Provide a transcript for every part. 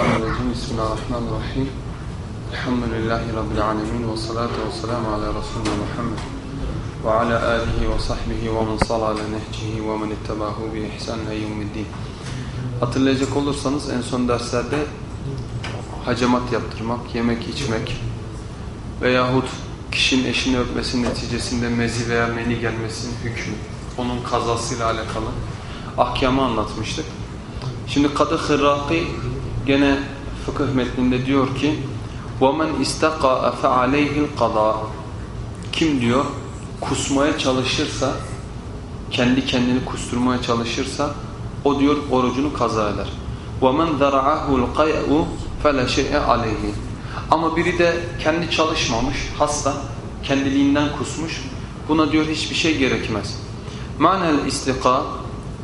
Euzubillahimineşşeytanirracim. Bismillahirrahmanirrahim. Elhamdülillahi Rabbil alemin. Ve salatu ve selamu ala Resulüne Muhammed. Ve ala alihi ve sahbihi ve men sala ala nehcihi ve men ittebahu bi ihsanle yevmiddin. Hatırlayacak olursanız en son derslerde hacamat yaptırmak, yemek içmek veyahut kişinin eşini öpmesi neticesinde mezi veya meni gelmesinin hükmü, onun kazasıyla alakalı ahkamı anlatmıştık. Şimdi Kadı Hırraki gene fıkıh metninde diyor ki وَمَنْ اِسْتَقَاءَ فَعَلَيْهِ الْقَضَاء Kim diyor kusmaya çalışırsa kendi kendini kusturmaya çalışırsa o diyor orucunu kaza eder. وَمَنْ ذَرَعَهُ الْقَيْءُ فَلَا شَيْءَ عَلَيْهِ Ama biri de kendi çalışmamış, hasta, kendiliğinden kusmuş. Buna diyor hiçbir şey gerekmez. Manel istika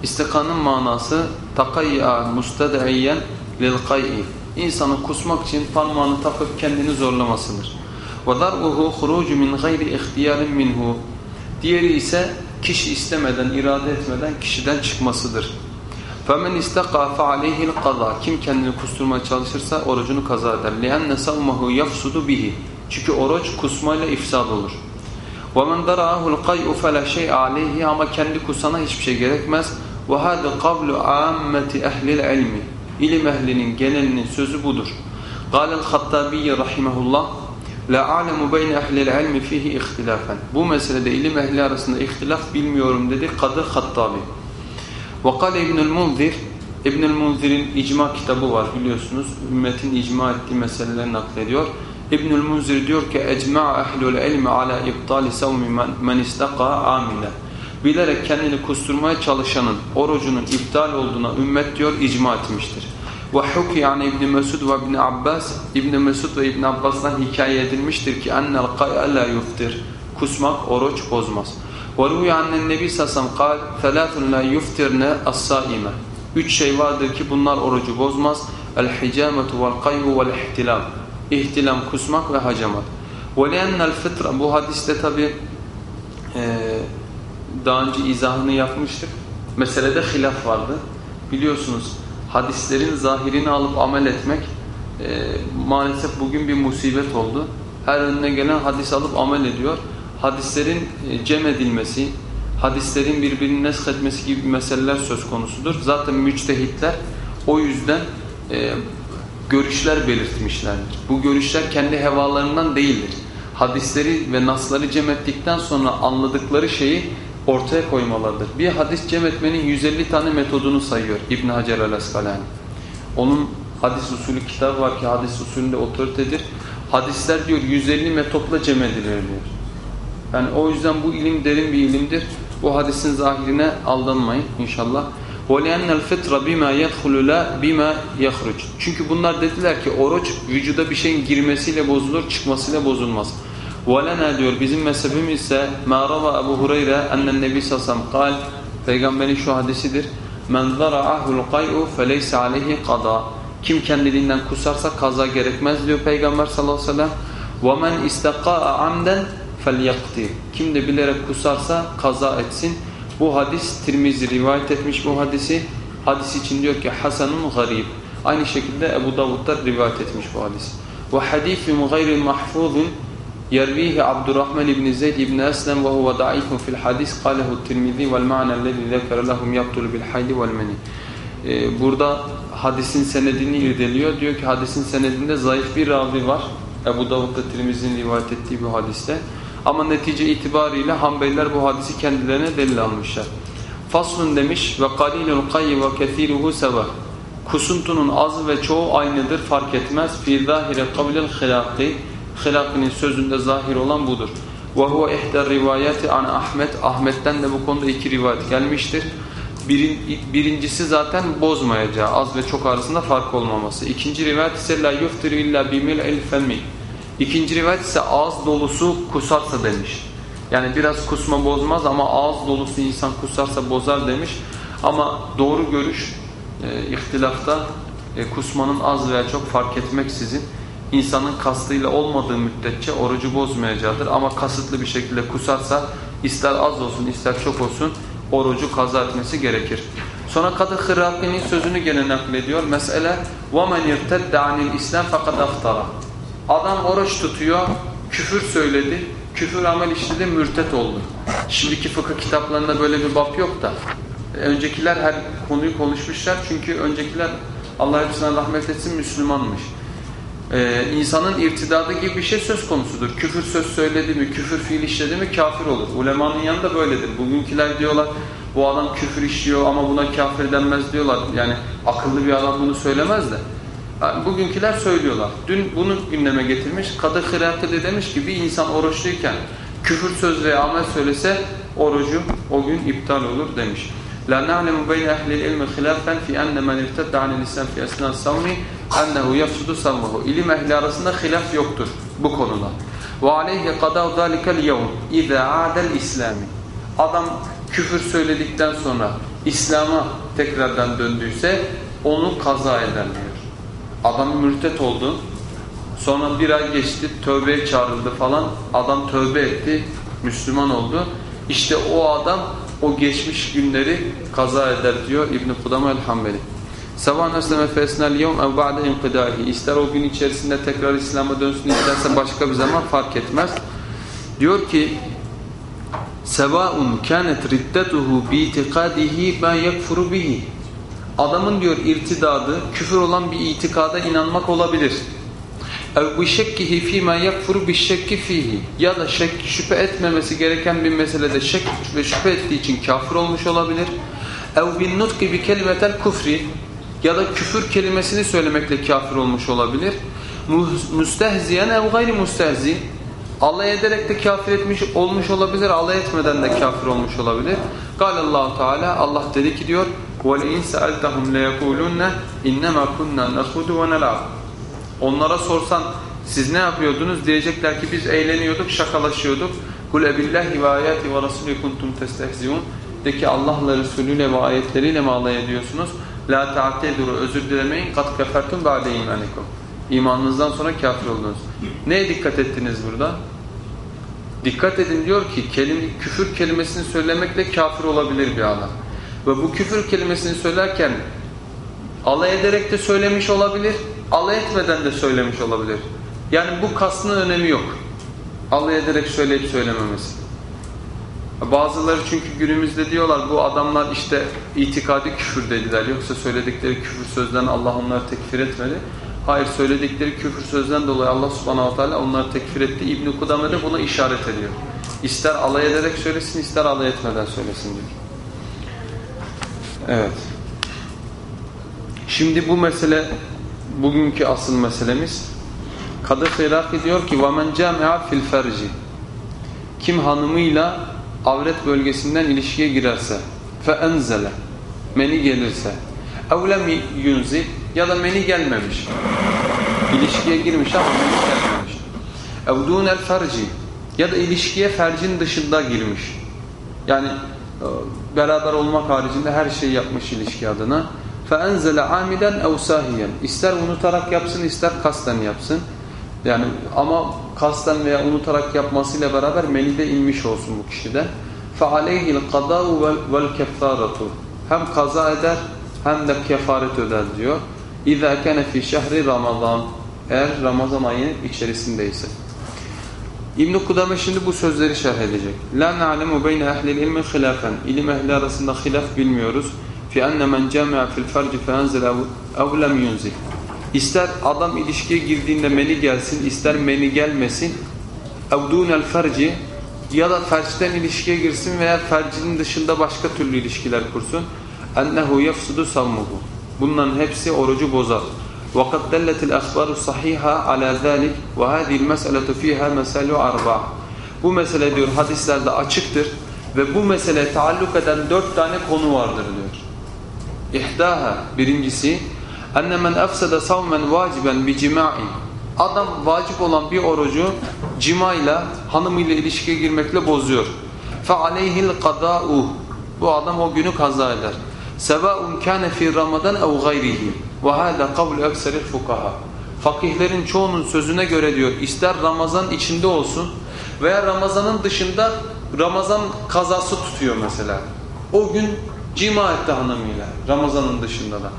İstikanın manası takayya musted'iyen lil kay'i. İnsanı kusmak için parmağını takıp kendini zorlamasıdır. Ve dar'uhu hurucu min gayri ihtiyarin minhu. Diğeri ise kişi istemeden, irade etmeden kişiden çıkmasıdır. فَمَنْ اِسْتَقَى فَعَلَيْهِ الْقَضَى Kim kendini kusturmaya çalışırsa orucunu kaza eder. لِأَنَّ سَوْمَهُ يَفْسُدُ bihi. Çünkü oruç kusmayla ifsad olur. وَمَنْ دَرَعَهُ الْقَيْءُ فَلَا شَيْءَ عَلَيْهِ Ama kendi kusana hiçbir şey gerekmez. وَهَذَا قَبْلُ عَامَّةِ اَهْلِ الْعِلْمِ İlim ehlinin genelinin sözü budur. قال الخطابي رحمه الله La a'lemu beyne ehlil ilmi fihi ihtilafen. Bu meselede ilim ehli arasında ihtilaf bilmiyorum dedi Kadı Hattabi. Ve kale İbnül Munzir İbnül Munzir'in icma kitabı var biliyorsunuz. Ümmetin icma ettiği meseleleri naklediyor. İbnül Munzir diyor ki ecma'a ehlul ilmi ala iptali savmi men istaka amile. Bilerek kendini kusturmaya çalışanın orucunun iptal olduğuna ümmet diyor icma etmiştir. Ve huki yani İbn Mesud ve İbn Abbas İbn Mesud ve İbn Abbas'tan hikaye edilmiştir ki ennel qay'a la yuftir. Kusmak oruç bozmaz. Ve ruhi annen nebi sasam kal felatun la yuftirne as-saime. Üç şey vardır ki bunlar orucu bozmaz. El-hicametu vel-kaybu vel-ihtilam. İhtilam kusmak ve hacamat. Ve li'ennel fıtra bu hadiste tabi e, daha önce izahını yapmıştık. Meselede hilaf vardı. Biliyorsunuz hadislerin zahirini alıp amel etmek e, maalesef bugün bir musibet oldu. Her önüne gelen hadis alıp amel ediyor. Hadislerin e, cem edilmesi, hadislerin birbirini nesk etmesi gibi meseleler söz konusudur. Zaten müçtehitler o yüzden e, görüşler belirtmişlerdir. Bu görüşler kendi hevalarından değildir. Hadisleri ve nasları cem ettikten sonra anladıkları şeyi ortaya koymalarıdır. Bir hadis cem etmenin 150 tane metodunu sayıyor İbn Hacer el-Askalani. Onun hadis usulü kitabı var ki hadis usulünde otoritedir. Hadisler diyor 150 metotla cem edilir diyor. Yani o yüzden bu ilim derin bir ilimdir. Bu hadisin zahirine aldanmayın inşallah. وَلِأَنَّ الْفِطْرَ بِمَا يَدْخُلُ لَا بِمَا يَخْرُجُ Çünkü bunlar dediler ki oruç vücuda bir şeyin girmesiyle bozulur, çıkmasıyla bozulmaz. وَلَنَا diyor bizim mezhebimiz ise مَا رَوَى Ebu Hureyre اَنَّ النَّبِي سَسَمْ قال Peygamberin şu hadisidir. مَنْ ذَرَعَهُ الْقَيْءُ فَلَيْسَ عَلَيْهِ قَضَى Kim kendiliğinden kusarsa kaza gerekmez diyor Peygamber sallallahu aleyhi ve sellem. وَمَنْ اِسْتَقَاءَ عَمْدًا فَلْيَقْتِرْ Kim de bilerek kusarsa kaza etsin. Bu hadis Tirmizi rivayet etmiş bu hadisi. Hadis için diyor ki hasanun garib. Aynı şekilde Ebu Davud da rivayet etmiş bu hadis. Ve hadifun gayri mahfuzun يرويه عبد الرحمن بن زيد بن أسلم وهو ضعيف في الحديث قاله الترمذي والمعنى الذي ذكر لهم يبطل بالحيض والمني Burada hadisin senedini irdeliyor. Diyor ki hadisin senedinde zayıf bir ravi var. Ebu Davud da Tirmizi'nin rivayet ettiği bu hadiste. Ama netice itibariyle Hanbeliler bu hadisi kendilerine delil almışlar. Faslun demiş ve qalilul qayyi ve kethiruhu seva. Kusuntunun azı ve çoğu aynıdır fark etmez. Fi zahire kavlil hilaki Hilakinin sözünde zahir olan budur. Huve ihder rivayeti an Ahmet. Ahmet'ten de bu konuda iki rivayet gelmiştir. Birin, birincisi zaten bozmayacağı, az ve çok arasında fark olmaması. İkinci rivayet ise la yuftir illa bimil'il femmi. İkinci rivayet ise ağız dolusu kusarsa demiş. Yani biraz kusma bozmaz ama ağız dolusu insan kusarsa bozar demiş. Ama doğru görüş e, ihtilafta e, kusmanın az veya çok fark etmeksizin insanın kastıyla olmadığı müddetçe orucu bozmayacaktır. Ama kasıtlı bir şekilde kusarsa ister az olsun ister çok olsun orucu kaza etmesi gerekir. Sonra Kadı Hırraki'nin sözünü gene naklediyor. Mesele وَمَنْ يَرْتَدَّ عَنِ الْاِسْلَامِ فَقَدْ اَفْتَرَى Adam oruç tutuyor, küfür söyledi, küfür amel işledi, mürtet oldu. Şimdiki fıkıh kitaplarında böyle bir bab yok da. Öncekiler her konuyu konuşmuşlar çünkü öncekiler Allah hepsine rahmet etsin Müslümanmış. Ee, insanın irtidadı gibi bir şey söz konusudur. Küfür söz söyledi mi, küfür fiil işledi mi kafir olur. Ulemanın yanında böyledir. Bugünküler diyorlar bu adam küfür işliyor ama buna kafir denmez diyorlar. Yani akıllı bir adam bunu söylemez de. bugünküler söylüyorlar. Dün bunu gündeme getirmiş. Kadı Hırakı de demiş ki bir insan oruçluyken küfür söz veya amel söylese orucu o gün iptal olur demiş. La na'lemu beyne ehlil ilmi hilafen fi enne men irtedde anil islam fi esnâ savmi ennehu yafsudu savmuhu. İlim ehli arasında hilaf yoktur bu konuda. Ve aleyhi kadâv zâlikel yevm izâ âdel islami. Adam küfür söyledikten sonra İslam'a tekrardan döndüyse onu kaza eder diyor. Adam mürtet oldu. Sonra bir ay geçti, tövbeye çağrıldı falan. Adam tövbe etti, Müslüman oldu. İşte o adam o geçmiş günleri kaza eder diyor İbn Kudama el-Hanbeli. Sevan esleme fe esnel yevm ev ba'de inqidahi. İster o gün içerisinde tekrar İslam'a dönsün isterse başka bir zaman fark etmez. Diyor ki Sevaun kanet riddetuhu bi itikadihi ma yekfuru bihi. Adamın diyor irtidadı küfür olan bir itikada inanmak olabilir. Ev bi şekkihi fi ma yekfuru bi şekki fihi. Ya da şek, şüphe etmemesi gereken bir meselede şek ve şüphe ettiği için kafir olmuş olabilir. Ev bin nutki bi kelimetel kufri. Ya da küfür kelimesini söylemekle kafir olmuş olabilir. Müstehziyen ev gayri müstehzi alay ederek de kafir etmiş olmuş olabilir, alay etmeden de kafir olmuş olabilir. Galallahu Teala Allah dedi ki diyor: "Ve in sa'altahum la yekulunna innema kunna nakhudu ve nel'ab." Onlara sorsan siz ne yapıyordunuz? Diyecekler ki biz eğleniyorduk, şakalaşıyorduk. Kul ebillahi ve ayati ve rasulü kuntum testehziun. De ki Allah'la Resulüyle ve ayetleriyle mi alay ediyorsunuz? La ta'teduru özür dilemeyin. Kat kefertum ba'de imanikum. İmanınızdan sonra kafir oldunuz. Neye dikkat ettiniz burada? Dikkat edin diyor ki kelime, küfür kelimesini söylemekle kafir olabilir bir adam. Ve bu küfür kelimesini söylerken alay ederek de söylemiş olabilir, alay etmeden de söylemiş olabilir. Yani bu kastının önemi yok. Alay ederek söyleyip söylememesi. Bazıları çünkü günümüzde diyorlar bu adamlar işte itikadi küfür dediler. Yoksa söyledikleri küfür sözden Allah onları tekfir etmedi. Hayır söyledikleri küfür sözden dolayı Allah subhanahu teala onları tekfir etti. İbn-i Kudame de buna işaret ediyor. İster alay ederek söylesin ister alay etmeden söylesin diyor. Evet. Şimdi bu mesele bugünkü asıl meselemiz. Kadı Iraki diyor ki وَمَنْ جَامِعَ fil ferci Kim hanımıyla avret bölgesinden ilişkiye girerse فَاَنْزَلَ Meni gelirse اَوْلَمْ يُنْزِ ya da meni gelmemiş. İlişkiye girmiş ama meni gelmemiş. اَوْدُونَ الْفَرْجِ ya da ilişkiye fercin dışında girmiş. Yani e, beraber olmak haricinde her şeyi yapmış ilişki adına. فَاَنْزَلَ عَامِدًا اَوْ سَاهِيًا İster unutarak yapsın ister kasten yapsın. Yani ama kasten veya unutarak yapmasıyla beraber menide inmiş olsun bu kişide. فَعَلَيْهِ الْقَضَاءُ وَالْكَفَّارَةُ Hem kaza eder hem de kefaret öder diyor. اِذَا كَنَ فِي شَهْرِ Ramazan Eğer Ramazan ayı içerisindeyse. İbn-i Kudame şimdi bu sözleri şerh edecek. لَا نَعْلَمُ بَيْنَ اَهْلِ الْاِلْمِ خِلَافًا İlim ehli arasında hilaf bilmiyoruz. فِي اَنَّ مَنْ جَامِعَ فِي الْفَرْجِ فَاَنْزِلَ اَوْ لَمْ يُنْزِلْ İster adam ilişkiye girdiğinde meni gelsin, ister meni gelmesin. اَوْدُونَ الْفَرْجِ Ya da ferçten ilişkiye girsin veya fercinin dışında başka türlü ilişkiler kursun. اَنَّهُ يَفْسُدُ سَوْمُهُ Bunların hepsi orucu bozar. وَقَدْ دَلَّتِ الْأَخْبَارُ الصَّحِيحَ عَلَى ذَلِكَ وَهَذِهِ الْمَسْأَلَةُ فِيهَا مَسَلُ أَرْبَعَ Bu mesele diyor hadislerde açıktır ve bu mesele taalluk eden dört tane konu vardır diyor. İhdaha birincisi enne men efsede savmen vaciben bi cima'in Adam vacip olan bir orucu cimayla hanımıyla ilişkiye girmekle bozuyor. Aleyhil kada'u Bu adam o günü kaza eder. Kana fi Ramazan ev gayrihi. Ve hada kavlu ekseril fukaha. Fakihlerin çoğunun sözüne göre diyor ister Ramazan içinde olsun veya Ramazanın dışında Ramazan kazası tutuyor mesela. O gün Cima etti hanımıyla Ramazan'ın dışında da.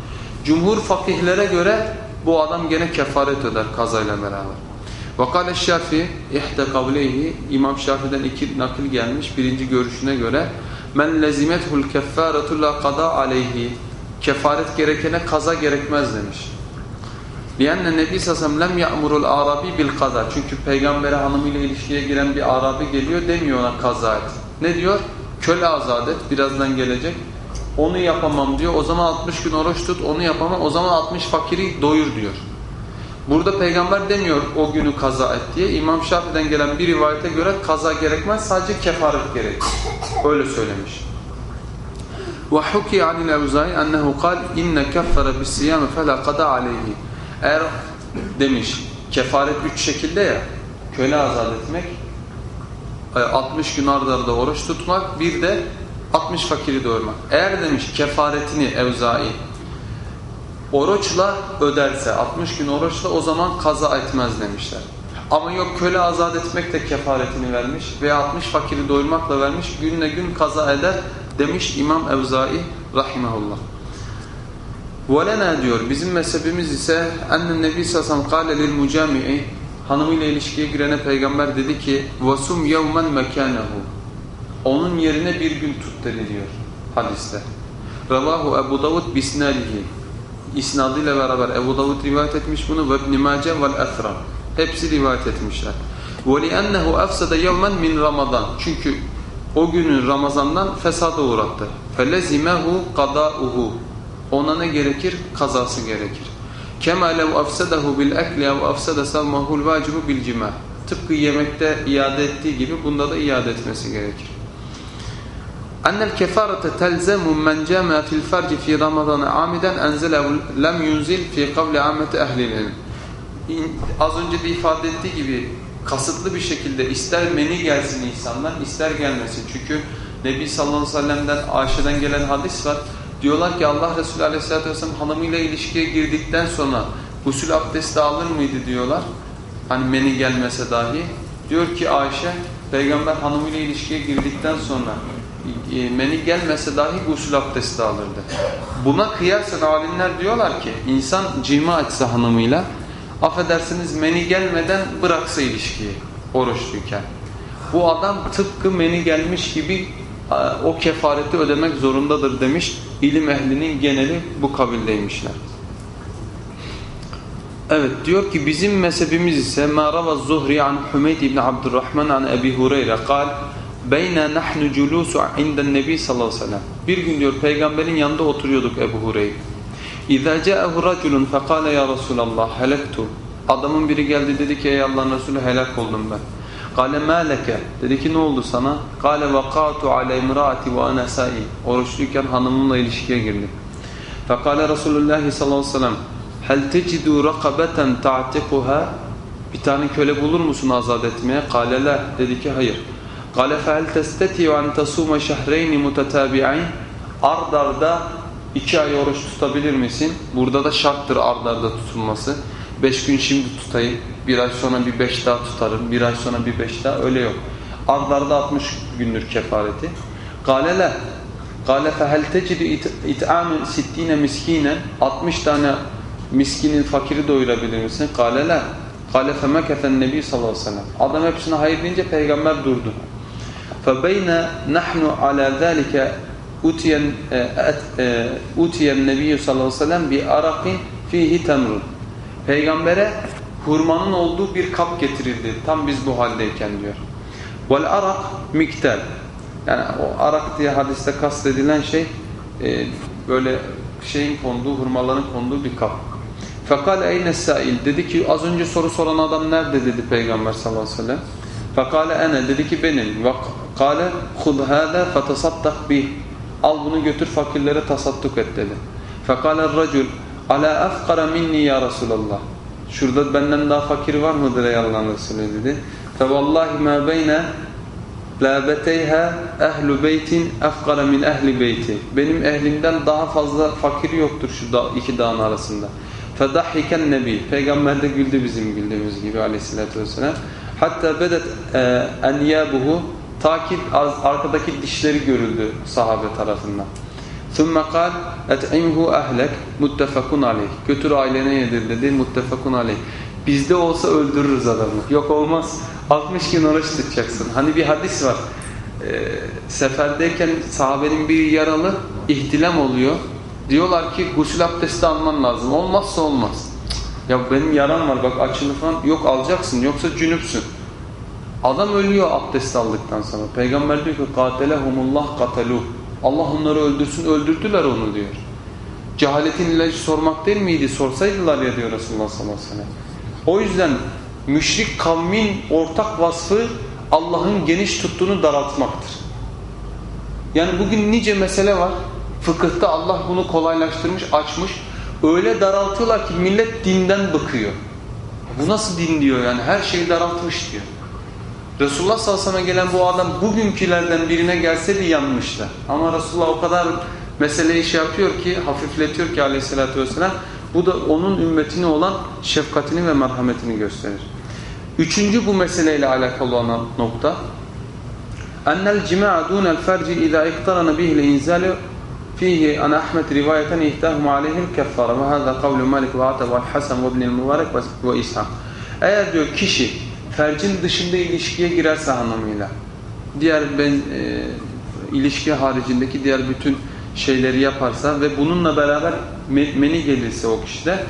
Cumhur fakihlere göre bu adam gene kefaret öder kazayla beraber. Vakale Şafi ihte kavleyhi İmam Şafi'den iki nakil gelmiş. Birinci görüşüne göre men lezimethul keffaretu la kada aleyhi kefaret gerekene kaza gerekmez demiş. Lianne Nebi Sassam lem ya'murul arabi bil kaza. Çünkü peygambere hanımıyla ilişkiye giren bir arabi geliyor demiyor ona kaza et. Ne diyor? Köle azat et birazdan gelecek Onu yapamam diyor. O zaman 60 gün oruç tut onu yapamam. O zaman 60 fakiri doyur diyor. Burada peygamber demiyor o günü kaza et diye. İmam Şafii'den gelen bir rivayete göre kaza gerekmez sadece kefaret gerekir. Öyle söylemiş. وحكي عن الأوزاعي أنه قال إن كفر بالصيام فلا قضاء عليه eğer demiş kefaret üç şekilde ya köle azat etmek 60 gün arda arda oruç tutmak bir de 60 fakiri doyurmak. Eğer demiş kefaretini evzai oruçla öderse 60 gün oruçla o zaman kaza etmez demişler. Ama yok köle azat etmek de kefaretini vermiş veya 60 fakiri doyurmakla vermiş günle gün kaza eder demiş İmam Evzai rahimahullah. وَلَنَا diyor bizim mezhebimiz ise اَنَّ النَّبِي سَسَمْ قَالَ لِلْمُجَامِعِ Hanımıyla ilişkiye girene peygamber dedi ki وَسُمْ يَوْمًا مَكَانَهُ Onun yerine bir gün tut dedi diyor hadiste. Ravahu Ebu Davud bisnadihi isnadıyla beraber Ebu Davud rivayet etmiş bunu ve İbn Mace vel Esra. Hepsi rivayet etmişler. وَلِأَنَّهُ أَفْسَدَ يَوْمًا min Ramazan. Çünkü o günün Ramazan'dan fesada uğrattı. فَلَزِمَهُ قَضَاؤُهُ Ona ne gerekir? Kazası gerekir. كَمَا لَوْ أَفْسَدَهُ بِالْأَكْلِ اَوْ أَفْسَدَ سَلْمَهُ الْوَاجِبُ بِالْجِمَةِ Tıpkı yemekte iade ettiği gibi bunda da iade etmesi gerekir. Ennel kefarete telzemu men cema fil farci fi Ramazan amiden enzele lem yunzil fi kavli ammeti ehlinin. Az önce de ifade ettiği gibi kasıtlı bir şekilde ister meni gelsin insandan ister gelmesin. Çünkü Nebi sallallahu aleyhi ve sellem'den Ayşe'den gelen hadis var. Diyorlar ki Allah Resulü aleyhissalatü vesselam hanımıyla ilişkiye girdikten sonra gusül abdesti alır mıydı diyorlar. Hani meni gelmese dahi. Diyor ki Ayşe peygamber hanımıyla ilişkiye girdikten sonra meni gelmese dahi gusül abdesti alırdı. Buna kıyasen alimler diyorlar ki insan cima etse hanımıyla affedersiniz meni gelmeden bıraksa ilişkiyi oruçluyken. Bu adam tıpkı meni gelmiş gibi o kefareti ödemek zorundadır demiş. İlim ehlinin geneli bu kabildeymişler. Evet diyor ki bizim mezhebimiz ise ma rava Zuhri an Humeyd ibn Abdurrahman an Ebi Hureyre kal beyne nahnu culusu inden nebi sallallahu aleyhi ve sellem. Bir gün diyor peygamberin yanında oturuyorduk Ebu Hureyre. İza ca'ahu raculun fekale ya Resulallah helektu. Adamın biri geldi dedi ki ey Allah'ın Resulü helak oldum ben. Kale ma leke. Dedi ki ne oldu sana? Kale vakatu ale imraati ve ana sa'i. Oruçluyken hanımımla ilişkiye girdim. Fekale Resulullah sallallahu aleyhi ve sellem hel tecidu rakabeten ta'tikuha bir tane köle bulur musun azat etmeye? Kale la. Dedi ki hayır. Kale fehel testeti'u en tasuma şehreyni mutetabi'in ard arda iki ay oruç tutabilir misin? Burada da şarttır ard arda tutulması. Beş gün şimdi tutayım, bir ay sonra bir beş daha tutarım, bir ay sonra bir beş daha öyle yok. Ard arda 60 gündür kefareti. Kale la. Kale fehel tecidu it'amen sittine miskinen 60 tane miskinin fakiri doyurabilir misin? Kale la. Kale femekefen nebi sallallahu aleyhi ve sellem. Adam hepsine hayır deyince peygamber durdu. فبين نحن على ذلك أتي أتي النبي صلى الله عليه وسلم بأرق فيه تمر Peygambere hurmanın olduğu bir kap getirildi. Tam biz bu haldeyken diyor. Vel arak miktel. Yani o arak diye hadiste kastedilen şey e, böyle şeyin konduğu, hurmaların konduğu bir kap. Fekal eyne sail. Dedi ki az önce soru soran adam nerede dedi Peygamber sallallahu aleyhi ve sellem. Fekale ene dedi ki benim. Kale khud hâzâ fetasaddaq bih. Al bunu götür fakirlere tasadduk et dedi. Fekale racul ala afkara minni ya Resulallah. Şurada benden daha fakir var mıdır ey Allah'ın Resulü dedi. Fevallahi ma beyne labeteyha ehlu beytin afkara min ehli beyti. Benim ehlimden daha fazla fakir yoktur şu iki dağın arasında. Fedahhiken nebi. Peygamber de güldü bizim güldüğümüz gibi aleyhissalatü vesselam. Hatta bedet e, enyabuhu ta ki arkadaki dişleri görüldü sahabe tarafından. ثُمَّ قَالْ اَتْعِمْهُ اَهْلَكْ مُتَّفَكُنْ عَلَيْهِ Götür ailene yedir dedi muttefakun aleyh. Bizde olsa öldürürüz adamı. Yok olmaz. 60 gün oruç tutacaksın. Hani bir hadis var. Ee, seferdeyken sahabenin biri yaralı ihtilam oluyor. Diyorlar ki gusül abdesti alman lazım. Olmazsa olmaz. Ya benim yaram var bak açılı falan. Yok alacaksın yoksa cünüpsün. Adam ölüyor abdest aldıktan sonra. Peygamber diyor ki قَاتَلَهُمُ katalu. Allah onları öldürsün öldürdüler onu diyor. Cehaletin ilacı sormak değil miydi? Sorsaydılar ya diyor Resulullah sallallahu aleyhi ve sellem. O yüzden müşrik kavmin ortak vasfı Allah'ın geniş tuttuğunu daraltmaktır. Yani bugün nice mesele var. Fıkıhta Allah bunu kolaylaştırmış, açmış. Öyle daraltıyorlar ki millet dinden bıkıyor. Bu nasıl din diyor yani her şeyi daraltmış diyor. Resulullah sallallahu aleyhi ve gelen bu adam bugünkülerden birine gelseydi yanmışlar. Ama Resulullah o kadar meseleyi şey yapıyor ki hafifletiyor ki aleyhissalatü vesselam bu da onun ümmetine olan şefkatini ve merhametini gösterir. Üçüncü bu meseleyle alakalı olan nokta ennel cima'a dunel ferci izâ iktarana bihil inzâlu fihi an Ahmet rivayeten ihtahum aleyhil keffara ve hâzâ kavlu Malik ve Atab ve Hasan ve ve İshak. Eğer diyor kişi fercin dışında ilişkiye girerse hanımıyla diğer ben, e, ilişki haricindeki diğer bütün şeyleri yaparsa ve bununla beraber meni gelirse o kişide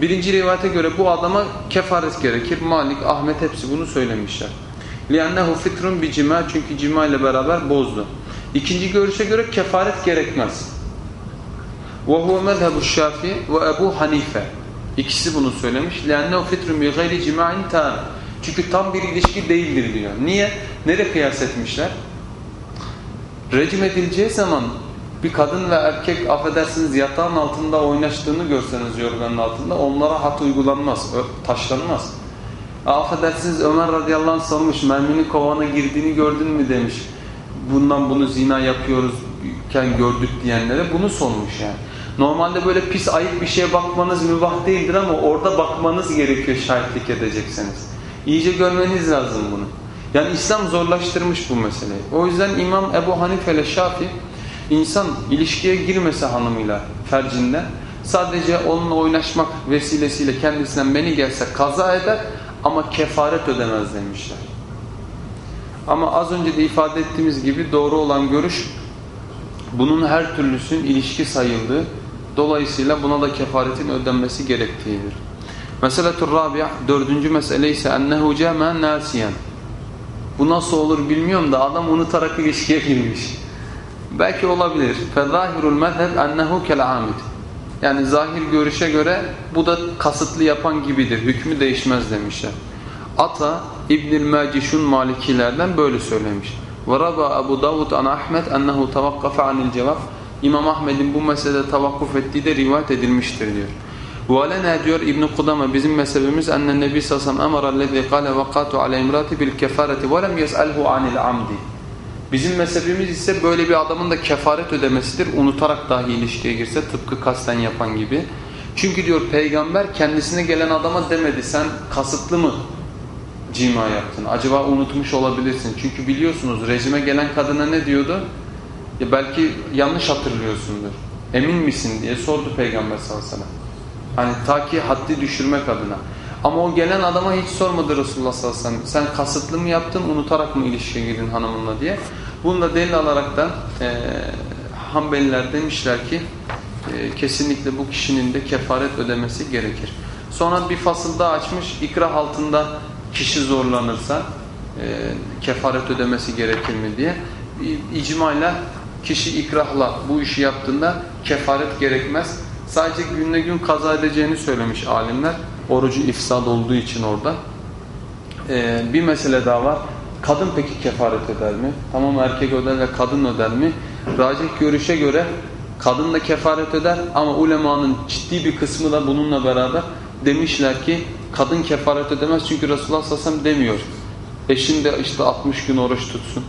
birinci rivayete göre bu adama kefaret gerekir. Malik, Ahmet hepsi bunu söylemişler. لِيَنَّهُ فِتْرٌ bir cima çünkü cima ile beraber bozdu. İkinci görüşe göre kefaret gerekmez. وَهُوَ مَذْهَبُ الشَّافِي وَأَبُو Hanife. İkisi bunu söylemiş. لِيَنَّهُ فِتْرٌ بِغَيْرِ جِمَاعٍ تَامٍ çünkü tam bir ilişki değildir diyor. Niye? Nereye kıyas etmişler? Recim edileceği zaman bir kadın ve erkek affedersiniz yatağın altında oynaştığını görseniz yorganın altında onlara hat uygulanmaz, taşlanmaz. Affedersiniz Ömer radıyallahu anh sormuş merminin kovana girdiğini gördün mü demiş. Bundan bunu zina yapıyoruzken gördük diyenlere bunu sormuş yani. Normalde böyle pis ayıp bir şeye bakmanız mübah değildir ama orada bakmanız gerekiyor şahitlik edecekseniz. İyice görmeniz lazım bunu. Yani İslam zorlaştırmış bu meseleyi. O yüzden İmam Ebu Hanife ile Şafi insan ilişkiye girmese hanımıyla fercinden sadece onunla oynaşmak vesilesiyle kendisinden beni gelse kaza eder ama kefaret ödemez demişler. Ama az önce de ifade ettiğimiz gibi doğru olan görüş bunun her türlüsün ilişki sayıldığı dolayısıyla buna da kefaretin ödenmesi gerektiğidir. Meseletur rabia dördüncü mesele ise ennehu cemen nasiyen. Bu nasıl olur bilmiyorum da adam unutarak ilişkiye girmiş. Belki olabilir. Fezahirul mezheb ennehu kel'amid. Yani zahir görüşe göre bu da kasıtlı yapan gibidir. Hükmü değişmez demişler. Ata İbnül Mecişun Malikilerden böyle söylemiş. Ve raba Ebu Davud an Ahmet ennehu tavakkafe anil cevap. İmam Ahmet'in bu meselede tavakkuf ettiği de rivayet edilmiştir diyor. وَلَنَا diyor İbn Kudama bizim mezhebimiz اَنَّ النَّبِي سَسَمْ اَمَرَ الَّذِي قَالَ وَقَاتُ عَلَى اِمْرَاتِ بِالْكَفَارَةِ وَلَمْ يَسْأَلْهُ عَنِ الْعَمْدِ Bizim mezhebimiz ise böyle bir adamın da kefaret ödemesidir. Unutarak dahi ilişkiye girse tıpkı kasten yapan gibi. Çünkü diyor peygamber kendisine gelen adama demedi sen kasıtlı mı cima yaptın? Acaba unutmuş olabilirsin. Çünkü biliyorsunuz rejime gelen kadına ne diyordu? Ya belki yanlış hatırlıyorsundur. Emin misin diye sordu peygamber sallallahu aleyhi ve sellem. Hani ta ki haddi düşürmek adına. Ama o gelen adama hiç sormadı Resulullah sallallahu aleyhi ve sellem. Sen kasıtlı mı yaptın, unutarak mı ilişkiye girdin hanımınla diye. Bunu da delil alaraktan e, Hanbeliler demişler ki e, kesinlikle bu kişinin de kefaret ödemesi gerekir. Sonra bir fasıl daha açmış. İkrah altında kişi zorlanırsa e, kefaret ödemesi gerekir mi diye. İcmayla kişi ikrahla bu işi yaptığında kefaret gerekmez. Sadece günle gün kaza edeceğini söylemiş alimler. Orucu ifsad olduğu için orada. Ee, bir mesele daha var. Kadın peki kefaret eder mi? Tamam erkek öder ve kadın öder mi? Racih görüşe göre kadın da kefaret eder ama ulemanın ciddi bir kısmı da bununla beraber demişler ki kadın kefaret ödemez çünkü Resulullah sallallahu demiyor. Eşin de işte 60 gün oruç tutsun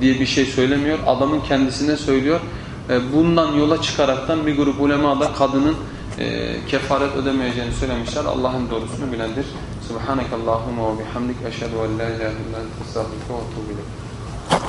diye bir şey söylemiyor. Adamın kendisine söylüyor. E, bundan yola çıkaraktan bir grup ulema da kadının e, kefaret ödemeyeceğini söylemişler. Allah'ın doğrusunu bilendir. Subhanakallahumma ve bihamdik eşhedü en la ilahe illa ente estağfiruke ve etûbü